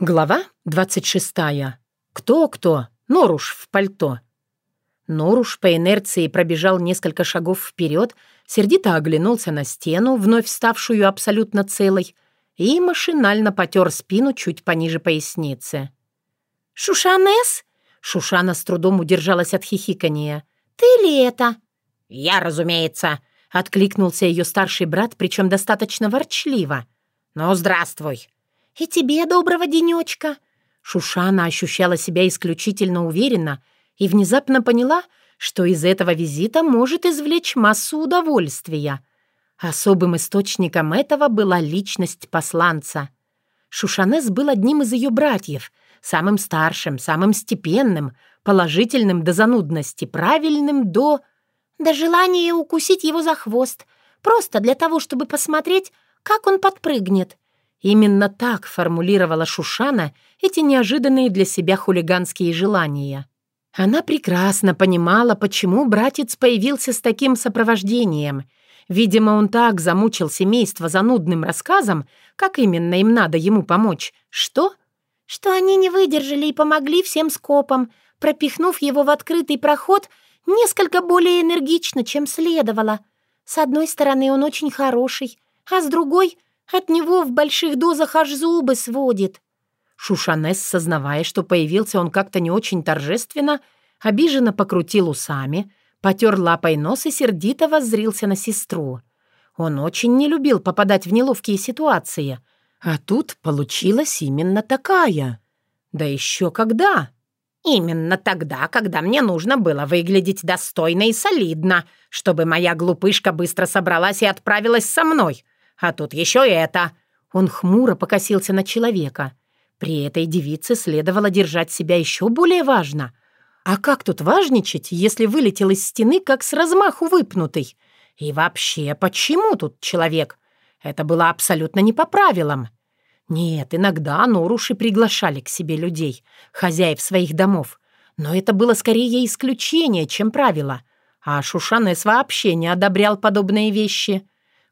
Глава 26. Кто-кто? Норуш в пальто. Норуш по инерции пробежал несколько шагов вперед, сердито оглянулся на стену, вновь ставшую абсолютно целой, и машинально потер спину чуть пониже поясницы. «Шушанес?» Шушана с трудом удержалась от хихикания. «Ты ли это?» «Я, разумеется», — откликнулся ее старший брат, причем достаточно ворчливо. «Ну, здравствуй». «И тебе доброго денечка!» Шушана ощущала себя исключительно уверенно и внезапно поняла, что из этого визита может извлечь массу удовольствия. Особым источником этого была личность посланца. Шушанес был одним из ее братьев, самым старшим, самым степенным, положительным до занудности, правильным до... До желания укусить его за хвост, просто для того, чтобы посмотреть, как он подпрыгнет — Именно так формулировала Шушана эти неожиданные для себя хулиганские желания. Она прекрасно понимала, почему братец появился с таким сопровождением. Видимо, он так замучил семейство занудным рассказом, как именно им надо ему помочь. Что? Что они не выдержали и помогли всем скопам, пропихнув его в открытый проход несколько более энергично, чем следовало. С одной стороны, он очень хороший, а с другой от него в больших дозах аж зубы сводит». Шушанес, сознавая, что появился он как-то не очень торжественно, обиженно покрутил усами, потер лапой нос и сердито воззрился на сестру. Он очень не любил попадать в неловкие ситуации. А тут получилась именно такая. Да еще когда? Именно тогда, когда мне нужно было выглядеть достойно и солидно, чтобы моя глупышка быстро собралась и отправилась со мной. А тут еще это!» Он хмуро покосился на человека. При этой девице следовало держать себя еще более важно. А как тут важничать, если вылетел из стены, как с размаху выпнутый? И вообще, почему тут человек? Это было абсолютно не по правилам. Нет, иногда Норуши приглашали к себе людей, хозяев своих домов. Но это было скорее исключение, чем правило. А Шушанес вообще не одобрял подобные вещи.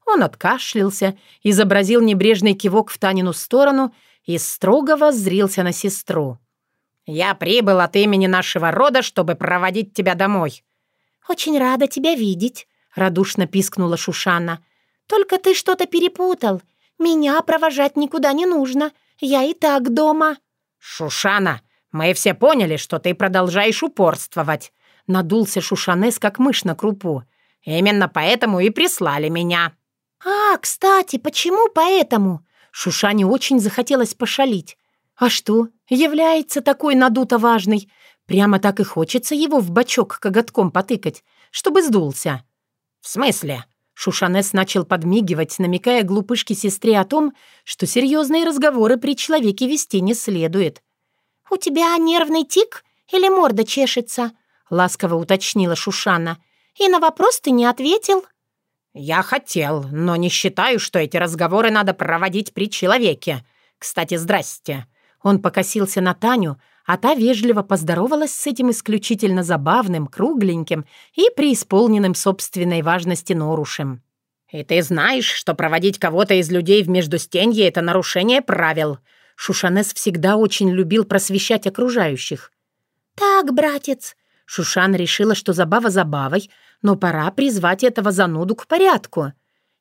Он откашлялся, изобразил небрежный кивок в Танину сторону и строго воззрился на сестру. «Я прибыл от имени нашего рода, чтобы проводить тебя домой». «Очень рада тебя видеть», — радушно пискнула Шушана. «Только ты что-то перепутал. Меня провожать никуда не нужно. Я и так дома». «Шушана, мы все поняли, что ты продолжаешь упорствовать», — надулся Шушанес, как мышь на крупу. «Именно поэтому и прислали меня». «А, кстати, почему поэтому?» Шушане очень захотелось пошалить. «А что, является такой надуто важный? Прямо так и хочется его в бочок коготком потыкать, чтобы сдулся». «В смысле?» Шушанес начал подмигивать, намекая глупышке сестре о том, что серьезные разговоры при человеке вести не следует. «У тебя нервный тик или морда чешется?» — ласково уточнила Шушана. «И на вопрос ты не ответил». «Я хотел, но не считаю, что эти разговоры надо проводить при человеке. Кстати, здрасте». Он покосился на Таню, а та вежливо поздоровалась с этим исключительно забавным, кругленьким и преисполненным собственной важности Норушем. «И ты знаешь, что проводить кого-то из людей в междустенье — это нарушение правил». Шушанес всегда очень любил просвещать окружающих. «Так, братец». Шушан решила, что забава забавой, но пора призвать этого зануду к порядку.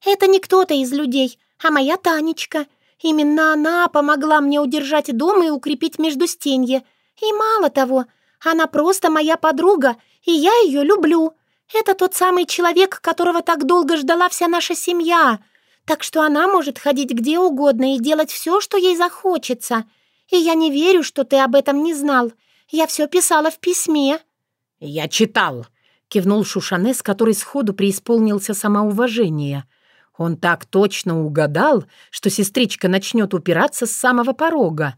«Это не кто-то из людей, а моя Танечка. Именно она помогла мне удержать дом и укрепить междустенье. И мало того, она просто моя подруга, и я ее люблю. Это тот самый человек, которого так долго ждала вся наша семья. Так что она может ходить где угодно и делать все, что ей захочется. И я не верю, что ты об этом не знал. Я все писала в письме». «Я читал», кивнул Шушанес, который сходу преисполнился самоуважения. Он так точно угадал, что сестричка начнет упираться с самого порога.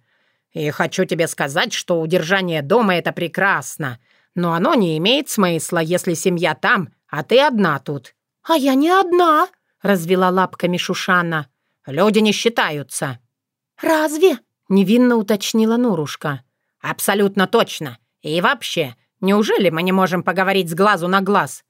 «И хочу тебе сказать, что удержание дома — это прекрасно, но оно не имеет смысла, если семья там, а ты одна тут». «А я не одна», — развела лапками Шушана. «Люди не считаются». «Разве?» — невинно уточнила Норушка. «Абсолютно точно. И вообще, Неужели мы не можем поговорить с глазу на глаз?»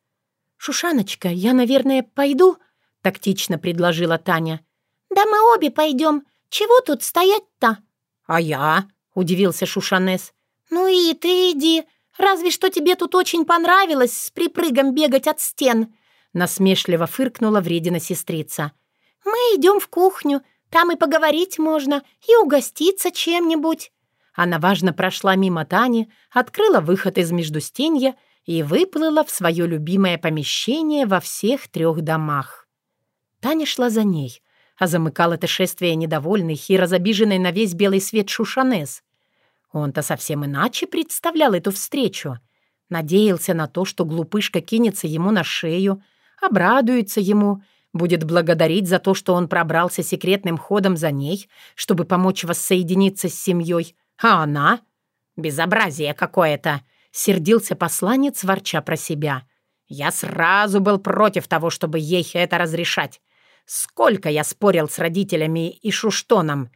«Шушаночка, я, наверное, пойду?» — тактично предложила Таня. «Да мы обе пойдем. Чего тут стоять-то?» «А я?» — удивился Шушанес. «Ну и ты иди. Разве что тебе тут очень понравилось с припрыгом бегать от стен», — насмешливо фыркнула вредина сестрица. «Мы идем в кухню, там и поговорить можно, и угоститься чем-нибудь». Она важно прошла мимо Тани, открыла выход из междустенья и выплыла в свое любимое помещение во всех трех домах. Таня шла за ней, а замыкал это шествие недовольный и разобиженный на весь белый свет Шушанес. Он-то совсем иначе представлял эту встречу. Надеялся на то, что глупышка кинется ему на шею, обрадуется ему, будет благодарить за то, что он пробрался секретным ходом за ней, чтобы помочь воссоединиться с семьей, а она? Безобразие какое-то!» — сердился посланец, ворча про себя. «Я сразу был против того, чтобы ей это разрешать. Сколько я спорил с родителями и Шуштоном.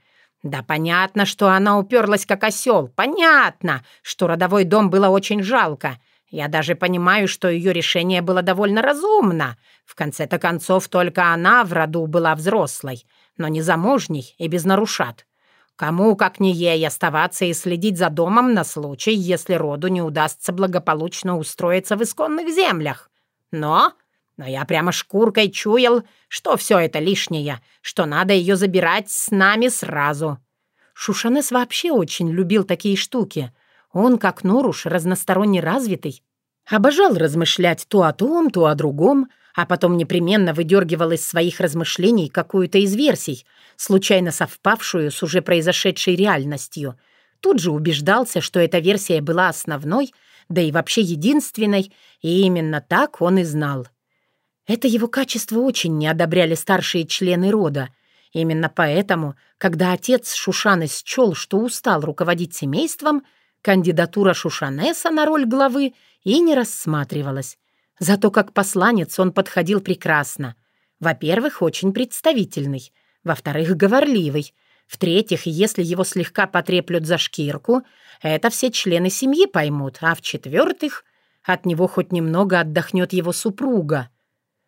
Да понятно, что она уперлась как осел. Понятно, что родовой дом было очень жалко. Я даже понимаю, что ее решение было довольно разумно. В конце-то концов, только она в роду была взрослой, но не замужней и без нарушат. Кому, как не ей, оставаться и следить за домом на случай, если роду не удастся благополучно устроиться в исконных землях. Но... Но я прямо шкуркой чуял, что все это лишнее, что надо ее забирать с нами сразу. Шушанес вообще очень любил такие штуки. Он, как Норуш, разносторонне развитый, обожал размышлять то о том, то о другом, а потом непременно выдергивал из своих размышлений какую-то из версий, случайно совпавшую с уже произошедшей реальностью. Тут же убеждался, что эта версия была основной, да и вообще единственной, и именно так он и знал. Это его качество очень не одобряли старшие члены рода. Именно поэтому, когда отец Шушаны счел, что устал руководить семейством, кандидатура Шушанеса на роль главы и не рассматривалась. Зато как посланец он подходил прекрасно. Во-первых, очень представительный. Во-вторых, говорливый. В-третьих, если его слегка потреплют за шкирку, это все члены семьи поймут. А в-четвертых, от него хоть немного отдохнет его супруга.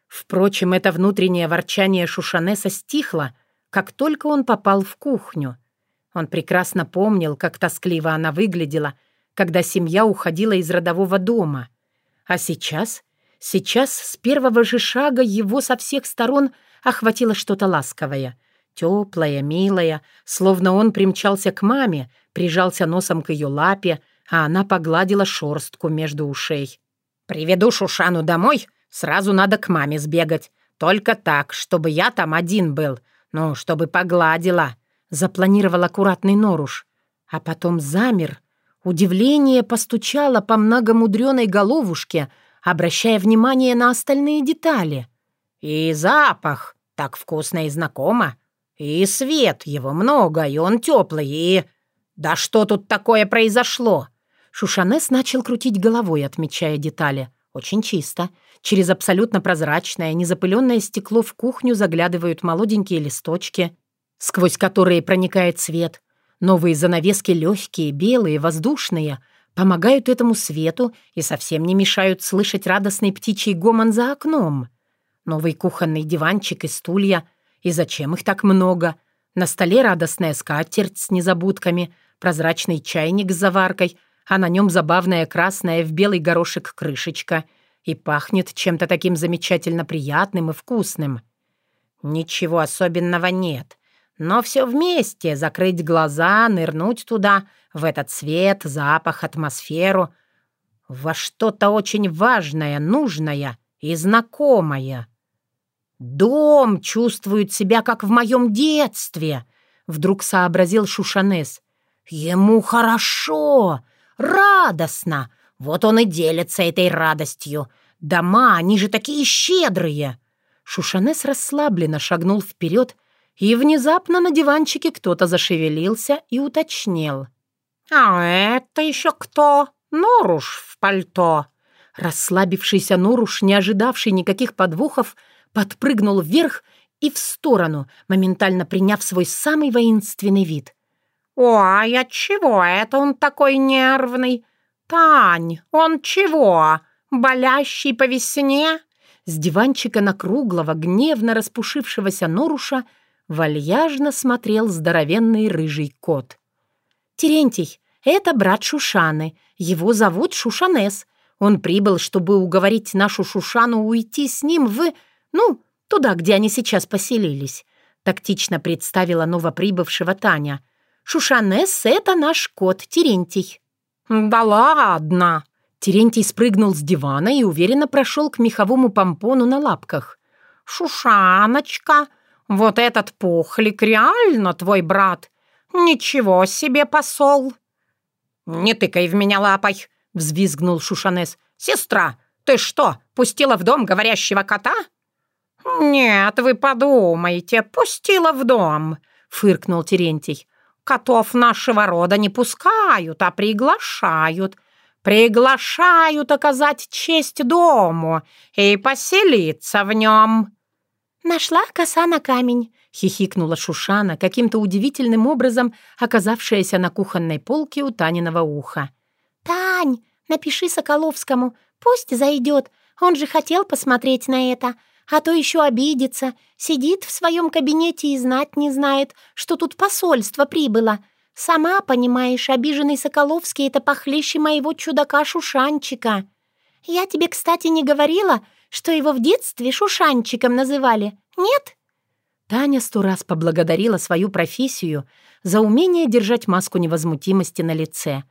Впрочем, это внутреннее ворчание Шушанеса стихло, как только он попал в кухню. Он прекрасно помнил, как тоскливо она выглядела, когда семья уходила из родового дома. А сейчас Сейчас с первого же шага его со всех сторон охватило что-то ласковое, теплое, милое, словно он примчался к маме, прижался носом к ее лапе, а она погладила шорстку между ушей. «Приведу Шушану домой, сразу надо к маме сбегать. Только так, чтобы я там один был, ну, чтобы погладила», — запланировал аккуратный Норуш. А потом замер. Удивление постучало по многомудреной головушке — обращая внимание на остальные детали. «И запах так вкусно и знакомо. И свет, его много, и он теплый, и... Да что тут такое произошло?» Шушанес начал крутить головой, отмечая детали. Очень чисто. Через абсолютно прозрачное, незапыленное стекло в кухню заглядывают молоденькие листочки, сквозь которые проникает свет. Новые занавески легкие, белые, воздушные — помогают этому свету и совсем не мешают слышать радостный птичий гомон за окном. Новый кухонный диванчик и стулья. И зачем их так много? На столе радостная скатерть с незабудками, прозрачный чайник с заваркой, а на нем забавная красная в белый горошек крышечка. И пахнет чем-то таким замечательно приятным и вкусным. Ничего особенного нет. Но все вместе, закрыть глаза, нырнуть туда — в этот свет, запах, атмосферу, во что-то очень важное, нужное и знакомое. «Дом чувствует себя, как в моем детстве», — вдруг сообразил Шушанес. «Ему хорошо, радостно. Вот он и делится этой радостью. Дома, они же такие щедрые». Шушанес расслабленно шагнул вперед, и внезапно на диванчике кто-то зашевелился и уточнил — «А это еще кто? Норуш в пальто!» Расслабившийся Норуш, не ожидавший никаких подвохов, подпрыгнул вверх и в сторону, моментально приняв свой самый воинственный вид. «Ой, отчего это он такой нервный? Тань, он чего, болящий по весне?» С диванчика на круглого, гневно распушившегося Норуша вальяжно смотрел здоровенный рыжий кот. Терентий, это брат Шушаны. Его зовут Шушанес. Он прибыл, чтобы уговорить нашу Шушану уйти с ним в... Ну, туда, где они сейчас поселились. Тактично представила новоприбывшего Таня. Шушанес — это наш кот Терентий. «Да ладно!» Терентий спрыгнул с дивана и уверенно прошел к меховому помпону на лапках. «Шушаночка, вот этот пухлик реально твой брат. Ничего себе посол!» «Не тыкай в меня лапой!» — взвизгнул Шушанес. «Сестра, ты что, пустила в дом говорящего кота?» «Нет, вы подумайте, пустила в дом!» — фыркнул Терентий. «Котов нашего рода не пускают, а приглашают. Приглашают оказать честь дому и поселиться в нем». «Нашла коса на камень», — хихикнула Шушана, каким-то удивительным образом оказавшаяся на кухонной полке у Таниного уха. «Тань, напиши Соколовскому, пусть зайдет, он же хотел посмотреть на это, а то еще обидится, сидит в своем кабинете и знать не знает, что тут посольство прибыло. Сама понимаешь, обиженный Соколовский — это похлеще моего чудака-шушанчика. Я тебе, кстати, не говорила, что его в детстве шушанчиком называли, нет?» Таня сто раз поблагодарила свою профессию за умение держать маску невозмутимости на лице.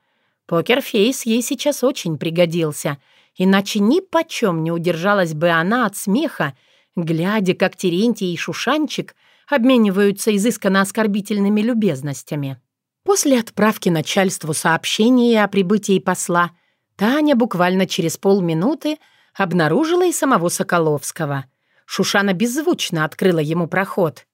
Покерфейс ей сейчас очень пригодился, иначе ни почем не удержалась бы она от смеха, глядя, как Терентий и Шушанчик обмениваются изысканно оскорбительными любезностями. После отправки начальству сообщения о прибытии посла Таня буквально через полминуты обнаружила и самого Соколовского. Шушана беззвучно открыла ему проход.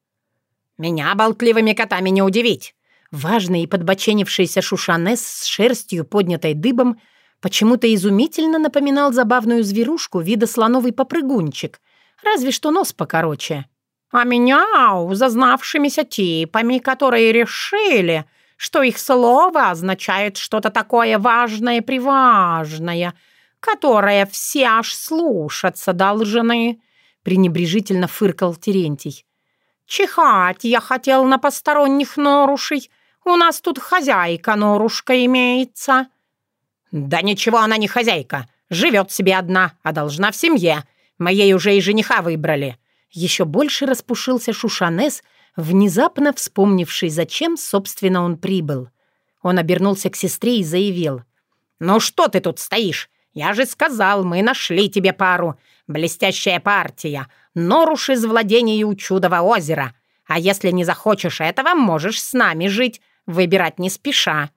«Меня болтливыми котами не удивить!» Важный и подбоченившийся Шушанес с шерстью, поднятой дыбом, почему-то изумительно напоминал забавную зверушку вида слоновый попрыгунчик, разве что нос покороче. «А меня зазнавшимися типами, которые решили, что их слово означает что-то такое важное-приважное, которое все аж слушаться должны», — пренебрежительно фыркал Терентий. «Чихать я хотел на посторонних норушей. У нас тут хозяйка норушка имеется». «Да ничего она не хозяйка. Живет себе одна, а должна в семье. Моей уже и жениха выбрали». Еще больше распушился Шушанес, внезапно вспомнивший, зачем, собственно, он прибыл. Он обернулся к сестре и заявил. «Ну что ты тут стоишь? Я же сказал, мы нашли тебе пару. Блестящая партия. Норуш из владения у Чудова озера. А если не захочешь этого, можешь с нами жить. Выбирать не спеша».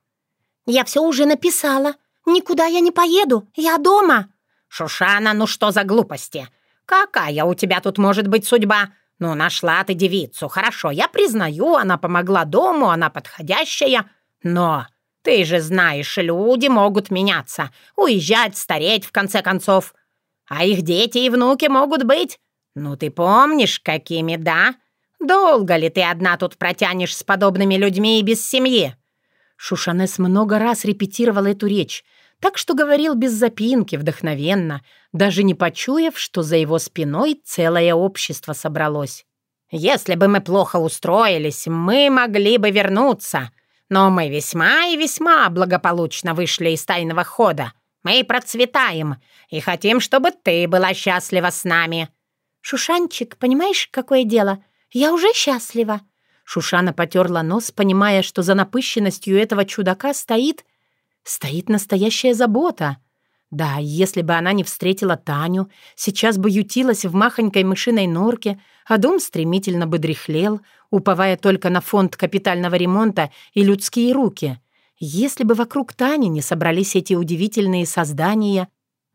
«Я все уже написала. Никуда я не поеду. Я дома». «Шушана, ну что за глупости? Какая у тебя тут может быть судьба? Ну, нашла ты девицу. Хорошо, я признаю, она помогла дому, она подходящая. Но ты же знаешь, люди могут меняться, уезжать, стареть, в конце концов. А их дети и внуки могут быть. Ну, ты помнишь, какими, да? Долго ли ты одна тут протянешь с подобными людьми и без семьи?» Шушанес много раз репетировал эту речь, так что говорил без запинки, вдохновенно, даже не почуяв, что за его спиной целое общество собралось. «Если бы мы плохо устроились, мы могли бы вернуться», но мы весьма и весьма благополучно вышли из тайного хода. Мы процветаем и хотим, чтобы ты была счастлива с нами». «Шушанчик, понимаешь, какое дело? Я уже счастлива». Шушана потерла нос, понимая, что за напыщенностью этого чудака стоит... стоит настоящая забота. Да, если бы она не встретила Таню, сейчас бы ютилась в махонькой мышиной норке, а дом стремительно бы дряхлел, уповая только на фонд капитального ремонта и людские руки. Если бы вокруг Тани не собрались эти удивительные создания,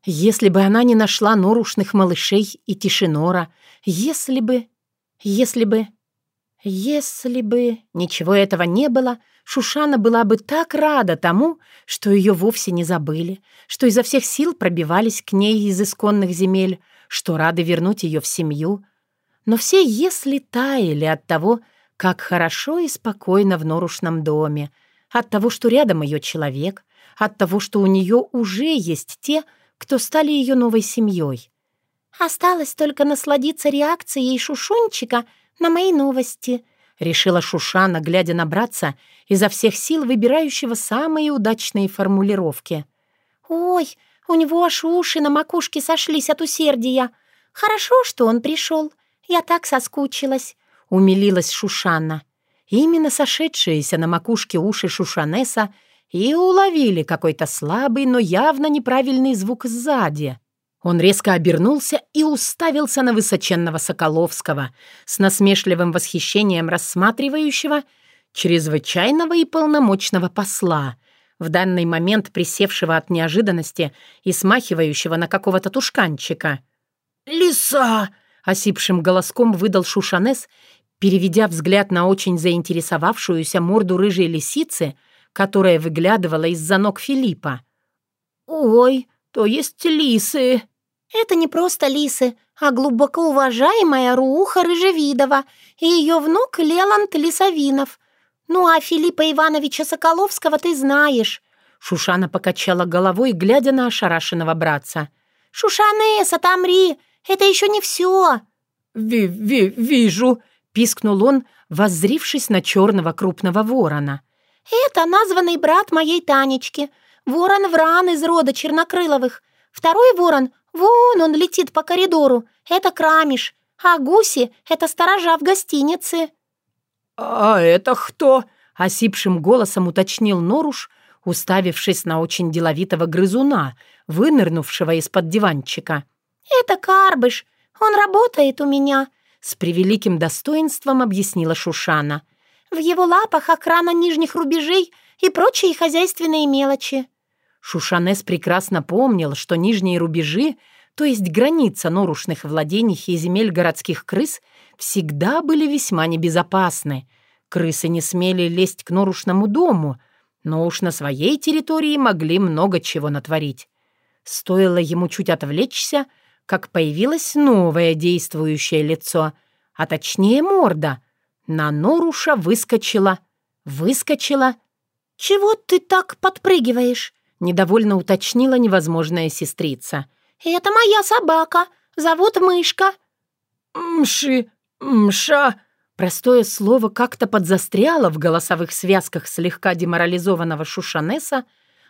если бы она не нашла норушных малышей и тишинора, если бы... если бы... Если бы ничего этого не было, Шушана была бы так рада тому, что ее вовсе не забыли, что изо всех сил пробивались к ней из исконных земель, что рады вернуть ее в семью. Но все «если» таяли от того, как хорошо и спокойно в норушном доме, от того, что рядом ее человек, от того, что у нее уже есть те, кто стали ее новой семьей. «Осталось только насладиться реакцией Шушунчика на мои новости», решила Шушана, глядя на братца, изо всех сил выбирающего самые удачные формулировки. «Ой, у него аж уши на макушке сошлись от усердия. Хорошо, что он пришел. Я так соскучилась», — умилилась Шушана. Именно сошедшиеся на макушке уши Шушанеса и уловили какой-то слабый, но явно неправильный звук сзади. Он резко обернулся и уставился на высоченного Соколовского с насмешливым восхищением рассматривающего чрезвычайного и полномочного посла, в данный момент присевшего от неожиданности и смахивающего на какого-то тушканчика. «Лиса!» — осипшим голоском выдал Шушанес, переведя взгляд на очень заинтересовавшуюся морду рыжей лисицы, которая выглядывала из-за ног Филиппа. «Ой, то есть лисы!» Это не просто лисы, а глубоко уважаемая Руха Рыжевидова и ее внук Леланд Лисовинов. Ну а Филиппа Ивановича Соколовского ты знаешь». Шушана покачала головой, глядя на ошарашенного братца. «Шушанес, отомри! Это еще не все!» Ви -ви «Вижу!» — пискнул он, воззрившись на черного крупного ворона. «Это названный брат моей Танечки, ворон Вран из рода Чернокрыловых. Второй ворон «Вон он летит по коридору. Это Крамиш. А гуси — это сторожа в гостинице». «А это кто?» — осипшим голосом уточнил Норуш, уставившись на очень деловитого грызуна, вынырнувшего из-под диванчика. «Это Карбыш. Он работает у меня», — с превеликим достоинством объяснила Шушана. «В его лапах охрана нижних рубежей и прочие хозяйственные мелочи». Шушанес прекрасно помнил, что нижние рубежи, то есть граница норушных владений и земель городских крыс, всегда были весьма небезопасны. Крысы не смели лезть к норушному дому, но уж на своей территории могли много чего натворить. Стоило ему чуть отвлечься, как появилось новое действующее лицо, а точнее морда. На Норуша выскочила, выскочила. «Чего ты так подпрыгиваешь?» Недовольно уточнила невозможная сестрица. «Это моя собака. Зовут Мышка». «Мши, мша». Простое слово как-то подзастряло в голосовых связках слегка деморализованного Шушанеса,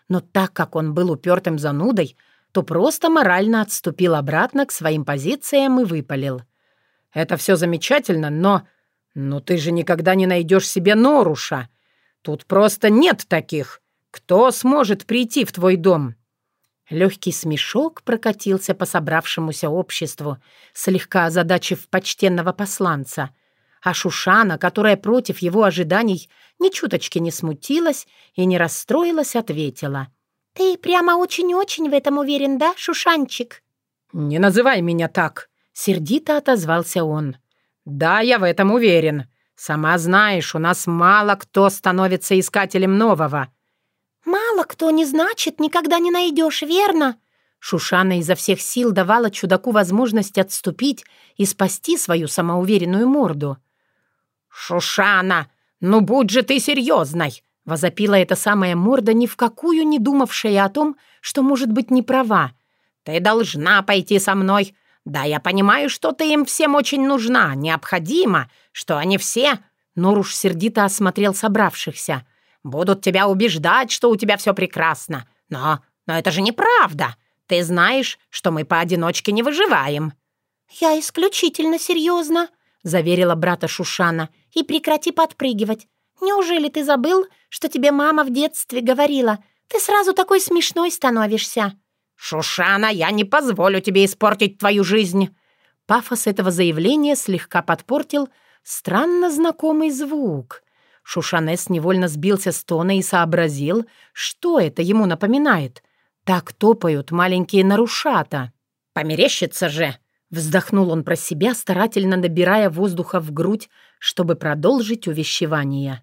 но так как он был упертым занудой, то просто морально отступил обратно к своим позициям и выпалил. «Это все замечательно, но... Но ты же никогда не найдешь себе Норуша. Тут просто нет таких. Кто сможет прийти в твой дом?» Легкий смешок прокатился по собравшемуся обществу, слегка озадачив почтенного посланца. А Шушана, которая против его ожиданий ни чуточки не смутилась и не расстроилась, ответила. «Ты прямо очень-очень в этом уверен, да, Шушанчик?» «Не называй меня так!» — сердито отозвался он. «Да, я в этом уверен. Сама знаешь, у нас мало кто становится искателем нового. «Мало кто не значит, никогда не найдешь, верно?» Шушана изо всех сил давала чудаку возможность отступить и спасти свою самоуверенную морду. «Шушана, ну будь же ты серьезной!» — возопила эта самая морда, ни в какую не думавшая о том, что может быть не права. «Ты должна пойти со мной. Да, я понимаю, что ты им всем очень нужна, необходимо, что они все...» Норуш сердито осмотрел собравшихся — Будут тебя убеждать, что у тебя все прекрасно. Но, но это же неправда. Ты знаешь, что мы поодиночке не выживаем». «Я исключительно серьезно», — заверила брата Шушана. «И прекрати подпрыгивать. Неужели ты забыл, что тебе мама в детстве говорила? Ты сразу такой смешной становишься». «Шушана, я не позволю тебе испортить твою жизнь!» Пафос этого заявления слегка подпортил странно знакомый звук. Шушанес невольно сбился с тона и сообразил, что это ему напоминает. Так топают маленькие нарушата. «Померещится же!» Вздохнул он про себя, старательно набирая воздуха в грудь, чтобы продолжить увещевание.